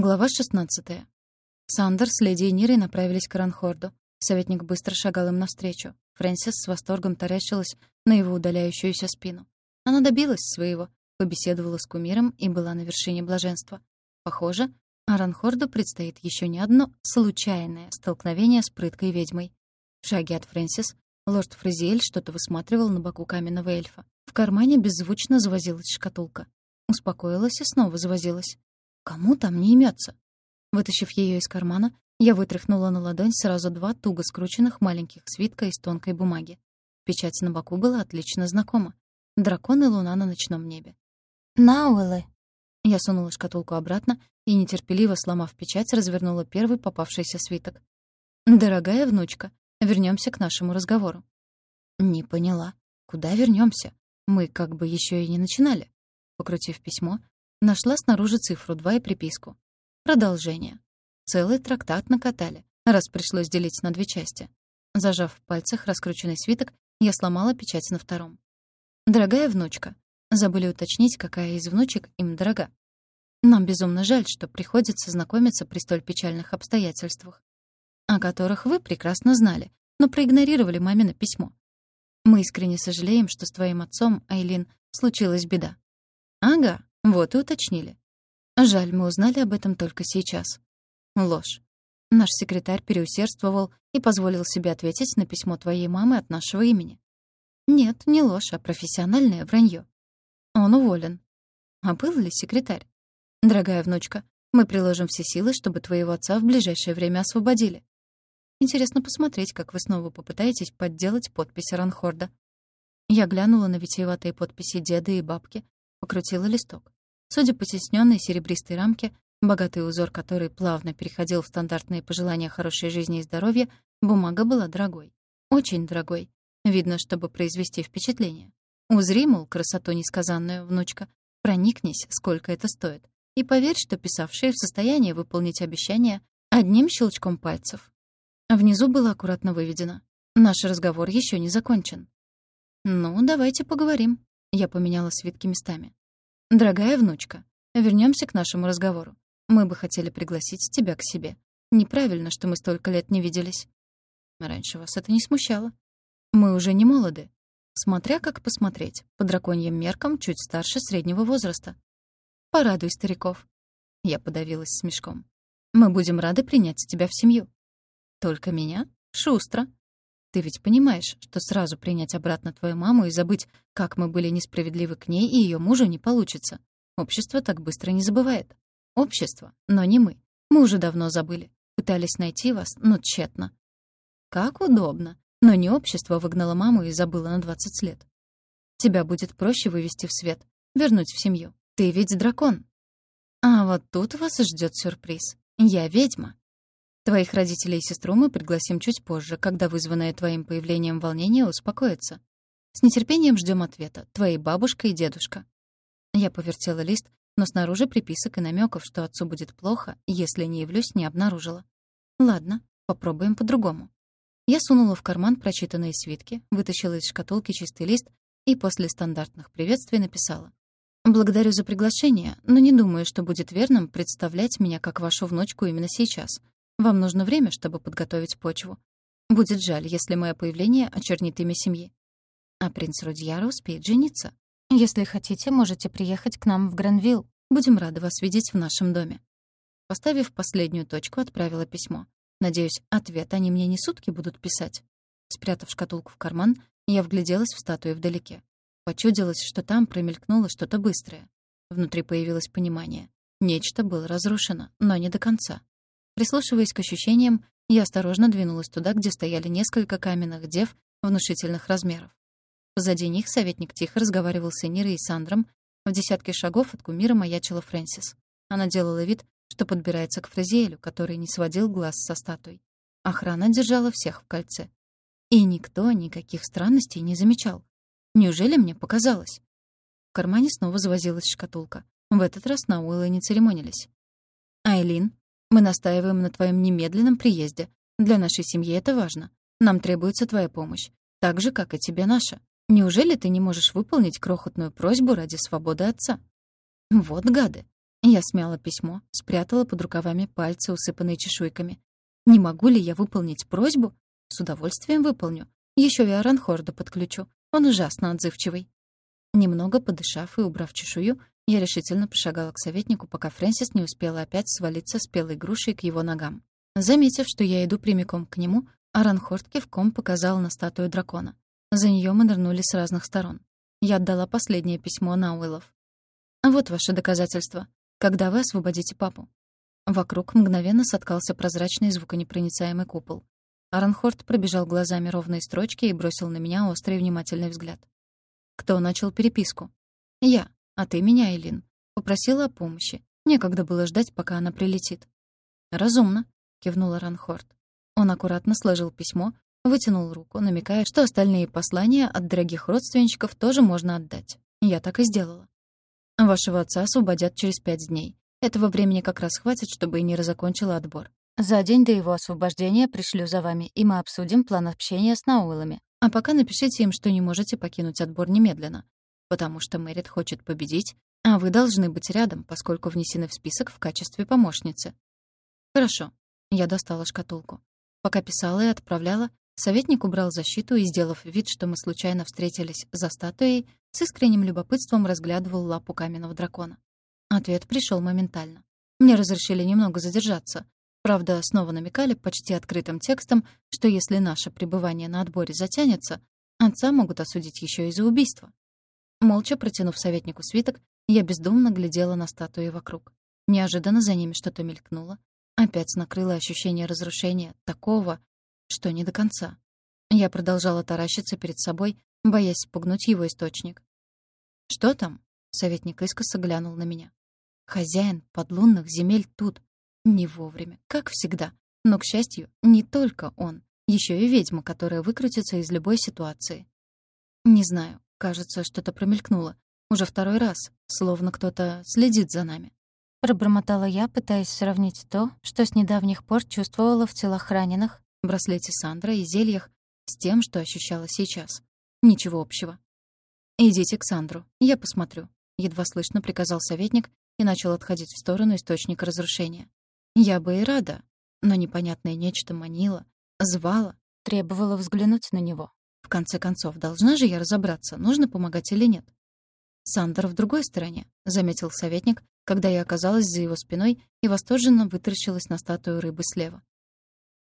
Глава 16. Сандер с леди Нирой направились к Ранхорду. Советник быстро шагал им навстречу. Фрэнсис с восторгом таращилась на его удаляющуюся спину. Она добилась своего, побеседовала с кумиром и была на вершине блаженства. Похоже, Аранхорду предстоит еще не одно случайное столкновение с прыткой ведьмой. В шаге от Фрэнсис лорд Фразиэль что-то высматривал на боку каменного эльфа. В кармане беззвучно завозилась шкатулка. Успокоилась и снова завозилась. Кому там не имется? Вытащив ее из кармана, я вытряхнула на ладонь сразу два туго скрученных маленьких свитка из тонкой бумаги. Печать на боку была отлично знакома. Дракон и луна на ночном небе. «Науэллы!» Я сунула шкатулку обратно и, нетерпеливо сломав печать, развернула первый попавшийся свиток. «Дорогая внучка, вернемся к нашему разговору». «Не поняла. Куда вернемся? Мы как бы еще и не начинали». Покрутив письмо, Нашла снаружи цифру 2 и приписку. Продолжение. Целый трактат накатали, раз пришлось делить на две части. Зажав в пальцах раскрученный свиток, я сломала печать на втором. «Дорогая внучка». Забыли уточнить, какая из внучек им дорога. Нам безумно жаль, что приходится знакомиться при столь печальных обстоятельствах, о которых вы прекрасно знали, но проигнорировали мамино письмо. Мы искренне сожалеем, что с твоим отцом, Айлин, случилась беда. Ага, вот и уточнили. Жаль, мы узнали об этом только сейчас. Ложь. Наш секретарь переусердствовал и позволил себе ответить на письмо твоей мамы от нашего имени. Нет, не ложь, а профессиональное вранье. Он уволен. А был ли секретарь? Дорогая внучка, мы приложим все силы, чтобы твоего отца в ближайшее время освободили. Интересно посмотреть, как вы снова попытаетесь подделать подпись Ранхорда. Я глянула на витиеватые подписи деда и бабки, покрутила листок. Судя по тесненной серебристой рамке, богатый узор которой плавно переходил в стандартные пожелания хорошей жизни и здоровья, бумага была дорогой. Очень дорогой. Видно, чтобы произвести впечатление. Узри, мол, красоту несказанную, внучка. Проникнись, сколько это стоит. И поверь, что писавшие в состоянии выполнить обещание одним щелчком пальцев. Внизу было аккуратно выведено. Наш разговор еще не закончен. «Ну, давайте поговорим». Я поменяла свитки местами. «Дорогая внучка, вернемся к нашему разговору. Мы бы хотели пригласить тебя к себе. Неправильно, что мы столько лет не виделись. Раньше вас это не смущало. Мы уже не молоды. Смотря как посмотреть, по драконьим меркам чуть старше среднего возраста. Порадуй стариков. Я подавилась смешком. Мы будем рады принять тебя в семью. Только меня? Шустро. Ты ведь понимаешь, что сразу принять обратно твою маму и забыть, как мы были несправедливы к ней и ее мужу, не получится. Общество так быстро не забывает. Общество, но не мы. Мы уже давно забыли. Пытались найти вас, но тщетно. Как удобно. Но не общество выгнало маму и забыло на 20 лет. Тебя будет проще вывести в свет, вернуть в семью. Ты ведь дракон. А вот тут вас ждет сюрприз. Я ведьма. Твоих родителей и сестру мы пригласим чуть позже, когда вызванное твоим появлением волнение успокоится. С нетерпением ждем ответа. Твои бабушка и дедушка». Я повертела лист, но снаружи приписок и намеков, что отцу будет плохо, если не явлюсь, не обнаружила. Ладно, попробуем по-другому. Я сунула в карман прочитанные свитки, вытащила из шкатулки чистый лист и после стандартных приветствий написала. «Благодарю за приглашение, но не думаю, что будет верным представлять меня как вашу внучку именно сейчас. Вам нужно время, чтобы подготовить почву. Будет жаль, если мое появление очернит имя семьи. А принц Рудьяра успеет жениться. Если хотите, можете приехать к нам в Гранвилл. Будем рады вас видеть в нашем доме». Поставив последнюю точку, отправила письмо. Надеюсь, ответ они мне не сутки будут писать. Спрятав шкатулку в карман, я вгляделась в статую вдалеке. Почудилось, что там промелькнуло что-то быстрое. Внутри появилось понимание. Нечто было разрушено, но не до конца. Прислушиваясь к ощущениям, я осторожно двинулась туда, где стояли несколько каменных дев внушительных размеров. Позади них советник тихо разговаривал с Энирой и Сандром. В десятке шагов от кумира маячила Фрэнсис. Она делала вид, что подбирается к Фразиэлю, который не сводил глаз со статуей. Охрана держала всех в кольце. И никто никаких странностей не замечал. Неужели мне показалось? В кармане снова завозилась шкатулка. В этот раз на Уэлла не церемонились. «Айлин», мы настаиваем на твоем немедленном приезде. Для нашей семьи это важно. Нам требуется твоя помощь. Так же, как и тебе наша. Неужели ты не можешь выполнить крохотную просьбу ради свободы отца? Вот гады. Я смяла письмо, спрятала под рукавами пальцы, усыпанные чешуйками. Не могу ли я выполнить просьбу? С удовольствием выполню. Еще и Аранхорда подключу. Он ужасно отзывчивый. Немного подышав и убрав чешую, я решительно пошагала к советнику, пока Фрэнсис не успела опять свалиться спелой грушей к его ногам. Заметив, что я иду прямиком к нему, Аранхорд кивком показал на статую дракона. За нее мы нырнули с разных сторон. Я отдала последнее письмо Науэлов. «Вот ваше доказательство. Когда вы освободите папу?» Вокруг мгновенно соткался прозрачный звуконепроницаемый купол. Аранхорд пробежал глазами ровные строчки и бросил на меня острый внимательный взгляд. «Кто начал переписку?» «Я. А ты меня, Элин. Попросила о помощи. Некогда было ждать, пока она прилетит». «Разумно», — кивнул Аранхорд. Он аккуратно сложил письмо, вытянул руку, намекая, что остальные послания от дорогих родственничков тоже можно отдать. Я так и сделала. Вашего отца освободят через пять дней. Этого времени как раз хватит, чтобы Инира закончила отбор. За день до его освобождения пришлю за вами, и мы обсудим план общения с Науэлами. А пока напишите им, что не можете покинуть отбор немедленно. Потому что Мэрит хочет победить, а вы должны быть рядом, поскольку внесены в список в качестве помощницы. Хорошо. Я достала шкатулку. Пока писала и отправляла, советник убрал защиту и, сделав вид, что мы случайно встретились за статуей, с искренним любопытством разглядывал лапу каменного дракона. Ответ пришел моментально. Мне разрешили немного задержаться. Правда, снова намекали почти открытым текстом, что если наше пребывание на отборе затянется, отца могут осудить еще и за убийство. Молча протянув советнику свиток, я бездумно глядела на статуи вокруг. Неожиданно за ними что-то мелькнуло, Опять накрыло ощущение разрушения, такого, что не до конца. Я продолжала таращиться перед собой, боясь спугнуть его источник. «Что там?» — советник искоса глянул на меня. «Хозяин подлунных земель тут. Не вовремя, как всегда. Но, к счастью, не только он. Еще и ведьма, которая выкрутится из любой ситуации. Не знаю, кажется, что-то промелькнуло. Уже второй раз, словно кто-то следит за нами. Пробормотала я, пытаясь сравнить то, что с недавних пор чувствовала в телах раненых, браслете Сандра и зельях, с тем, что ощущала сейчас. Ничего общего. «Идите к Сандру, я посмотрю», — едва слышно приказал советник и начал отходить в сторону источника разрушения. Я бы и рада, но непонятное нечто манило, звало, требовало взглянуть на него. В конце концов, должна же я разобраться, нужно помогать или нет. «Сандер в другой стороне», — заметил советник, когда я оказалась за его спиной и восторженно вытаращилась на статую рыбы слева.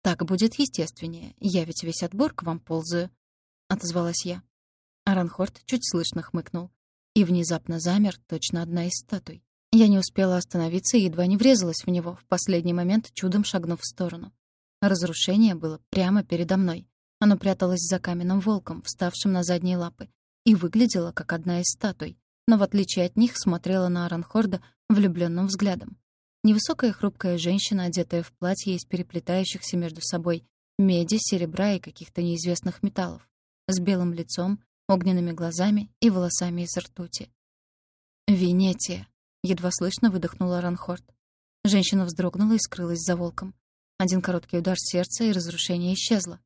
«Так будет естественнее. Я ведь весь отбор к вам ползаю», — отозвалась я. Аранхорд чуть слышно хмыкнул. И внезапно замер точно одна из статуй. Я не успела остановиться и едва не врезалась в него, в последний момент чудом шагнув в сторону. Разрушение было прямо передо мной. Оно пряталось за каменным волком, вставшим на задние лапы, и выглядело как одна из статуй, но в отличие от них смотрела на Аранхорда влюбленным взглядом. Невысокая хрупкая женщина, одетая в платье из переплетающихся между собой меди, серебра и каких-то неизвестных металлов, с белым лицом, огненными глазами и волосами из ртути. «Венетия!» — едва слышно выдохнула Ранхорд. Женщина вздрогнула и скрылась за волком. Один короткий удар сердца, и разрушение исчезло.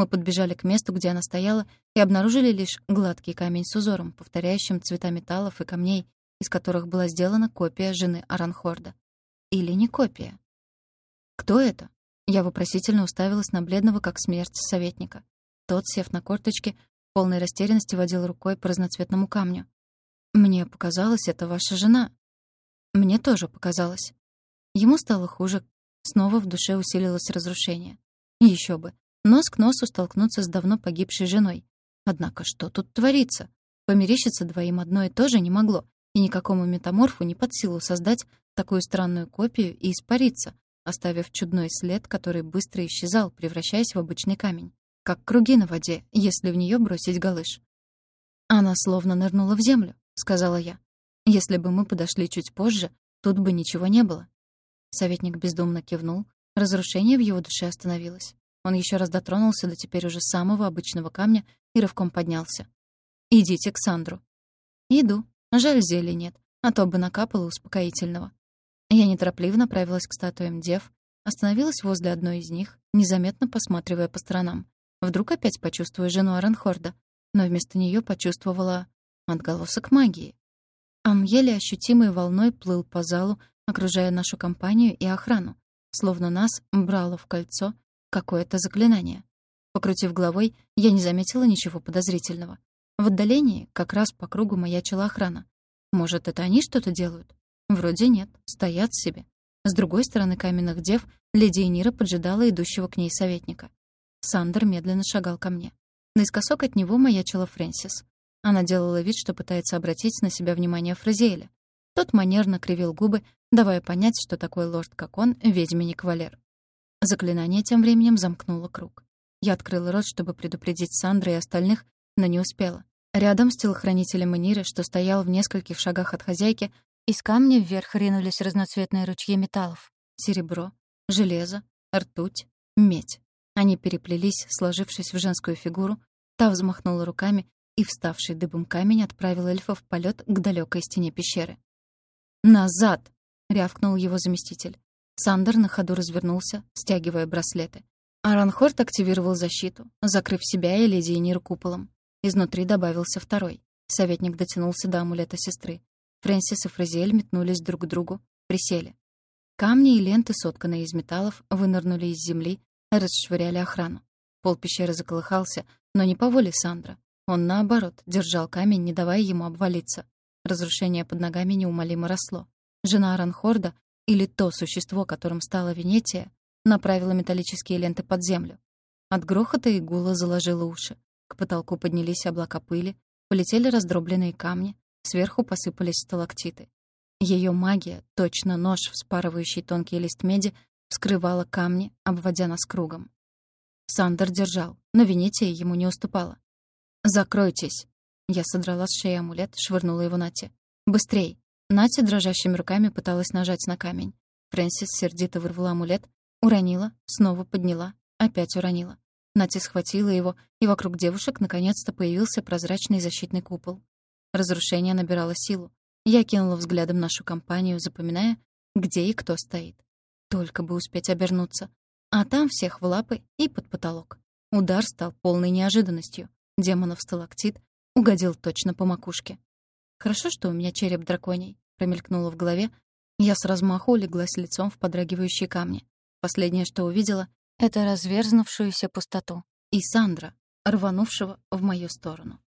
Мы подбежали к месту, где она стояла, и обнаружили лишь гладкий камень с узором, повторяющим цвета металлов и камней, из которых была сделана копия жены Аранхорда. Или не копия. «Кто это?» Я вопросительно уставилась на бледного, как смерть, советника. Тот, сев на корточки, в полной растерянности водил рукой по разноцветному камню. «Мне показалось, это ваша жена». «Мне тоже показалось». Ему стало хуже. Снова в душе усилилось разрушение. Еще бы нос к носу столкнуться с давно погибшей женой. Однако что тут творится? Померещиться двоим одно и то же не могло, и никакому метаморфу не под силу создать такую странную копию и испариться, оставив чудной след, который быстро исчезал, превращаясь в обычный камень, как круги на воде, если в нее бросить галыш. «Она словно нырнула в землю», — сказала я. «Если бы мы подошли чуть позже, тут бы ничего не было». Советник бездумно кивнул, разрушение в его душе остановилось. Он еще раз дотронулся до теперь уже самого обычного камня и рывком поднялся. «Идите к Сандру». «Иду. Жаль, зелья нет, а то бы накапало успокоительного». Я неторопливо направилась к статуям дев, остановилась возле одной из них, незаметно посматривая по сторонам. Вдруг опять почувствую жену Аранхорда, но вместо нее почувствовала отголосок магии. Он еле ощутимой волной плыл по залу, окружая нашу компанию и охрану, словно нас брало в кольцо какое-то заклинание. Покрутив головой, я не заметила ничего подозрительного. В отдалении как раз по кругу маячила охрана. Может, это они что-то делают? Вроде нет, стоят себе. С другой стороны каменных дев леди Энира поджидала идущего к ней советника. Сандер медленно шагал ко мне. Наискосок от него маячила Фрэнсис. Она делала вид, что пытается обратить на себя внимание Фразиэля. Тот манерно кривил губы, давая понять, что такой лорд, как он, ведьме не кавалер. Заклинание тем временем замкнуло круг. Я открыла рот, чтобы предупредить Сандра и остальных, но не успела. Рядом с телохранителем Эниры, что стоял в нескольких шагах от хозяйки, из камня вверх ринулись разноцветные ручьи металлов. Серебро, железо, ртуть, медь. Они переплелись, сложившись в женскую фигуру, та взмахнула руками, и вставший дыбом камень отправил эльфа в полет к далекой стене пещеры. «Назад!» — рявкнул его заместитель. Сандер на ходу развернулся, стягивая браслеты. Аранхорд активировал защиту, закрыв себя и леди Энир куполом. Изнутри добавился второй. Советник дотянулся до амулета сестры. Фрэнсис и Фразиэль метнулись друг к другу, присели. Камни и ленты, сотканные из металлов, вынырнули из земли, расшвыряли охрану. Пол пещеры заколыхался, но не по воле Сандра. Он, наоборот, держал камень, не давая ему обвалиться. Разрушение под ногами неумолимо росло. Жена Аранхорда, или то существо, которым стала Венетия, направила металлические ленты под землю. От грохота и гула заложило уши. К потолку поднялись облака пыли, полетели раздробленные камни, сверху посыпались сталактиты. Ее магия, точно нож, вспарывающий тонкий лист меди, вскрывала камни, обводя нас кругом. Сандер держал, но Венетия ему не уступала. «Закройтесь!» Я содрала с шеи амулет, швырнула его Нате. «Быстрей!» Натя дрожащими руками пыталась нажать на камень. Фрэнсис сердито вырвала амулет, уронила, снова подняла, опять уронила. Натя схватила его, и вокруг девушек наконец-то появился прозрачный защитный купол. Разрушение набирало силу. Я кинула взглядом нашу компанию, запоминая, где и кто стоит. Только бы успеть обернуться. А там всех в лапы и под потолок. Удар стал полной неожиданностью. Демонов сталактит угодил точно по макушке. «Хорошо, что у меня череп драконий», — промелькнуло в голове. Я с размаху улеглась лицом в подрагивающие камни. Последнее, что увидела, — это разверзнувшуюся пустоту. И Сандра, рванувшего в мою сторону.